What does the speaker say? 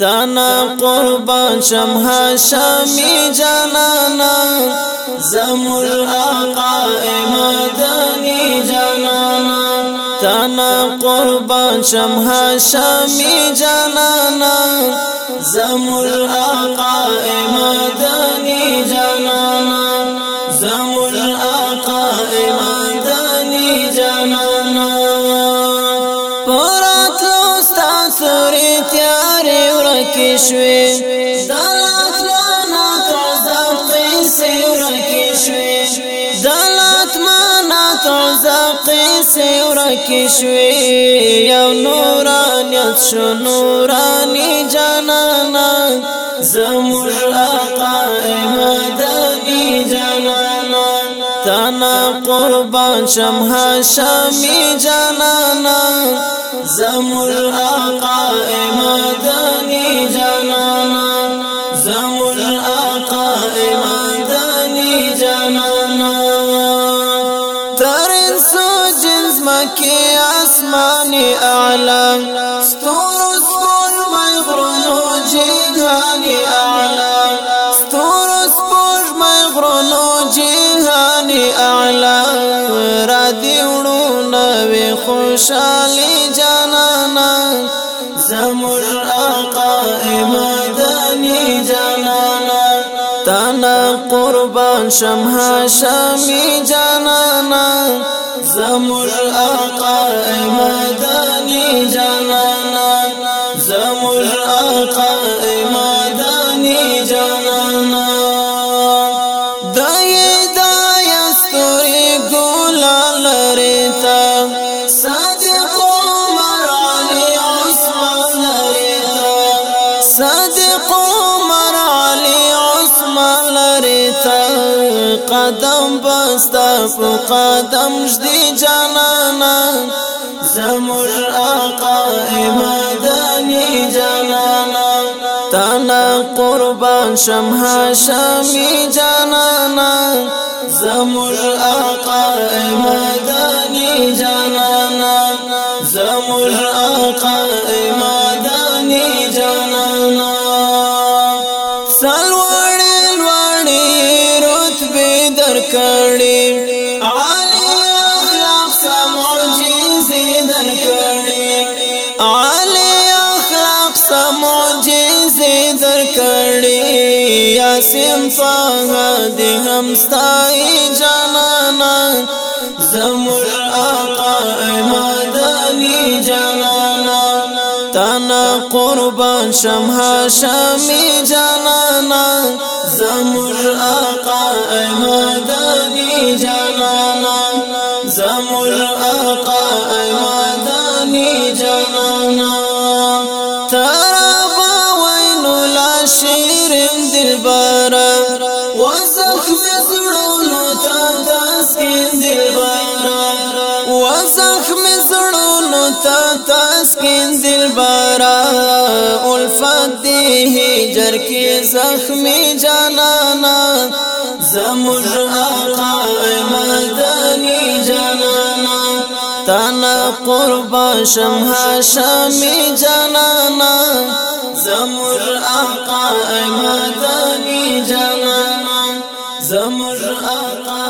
تانا قربان شمها شامی جانانا زمول آقا مدنی جانانا۔ تانا قربان شمها شامی جانانا زمول آقا مدنی تیاری شوی دلات مانا تعزب قیسی ورکی شوی دلات مانا تعزب قیسی ورکی شوی یو نورانیت شو نورانی جانانا۔ زمول آقا مدنی جانانا۔ تانا قربان شمها شامی جانانا۔ زمول آقا مدنی جنس مکی آسمانی اعلام ستور سپور مای غرونو جیگانی اعلام ستور سپور مای غرونو جیگانی اعلام را دیوڑو نوی خوشالی جانانا، زمر آقا مدنی جانانا، تانا قربان شمها شامی جانانا زمر آقا مدنی جانانا، زمر آقا مدنی جانانا۔ دای دای استوری ګولا لریتا صادق عمر علی عثمان لریتا صادق عمر علی عثمان لریتا قدم بستا په قدم جدي جانانا زمر آقا مدنی جانانا تانا قربان شمها شامی جانانا زمر آقا مدنی رتبی در عالی اخلاق سا در کڑی عالی اخلاق سا در یاسم طاغ دی ہمستائی جانانا۔ زمر آقا مدنی جانانا قربان شم شامی جانانا زمر آقا مدنی جانانا زمر آقا تا تسکین دل بارا الفت دی هجر کی زخمی جانانا زمر آقا مدنی جانانا تانا قربان شمها شامی جانانا زمر آقا مدنی جانانا زمر آقا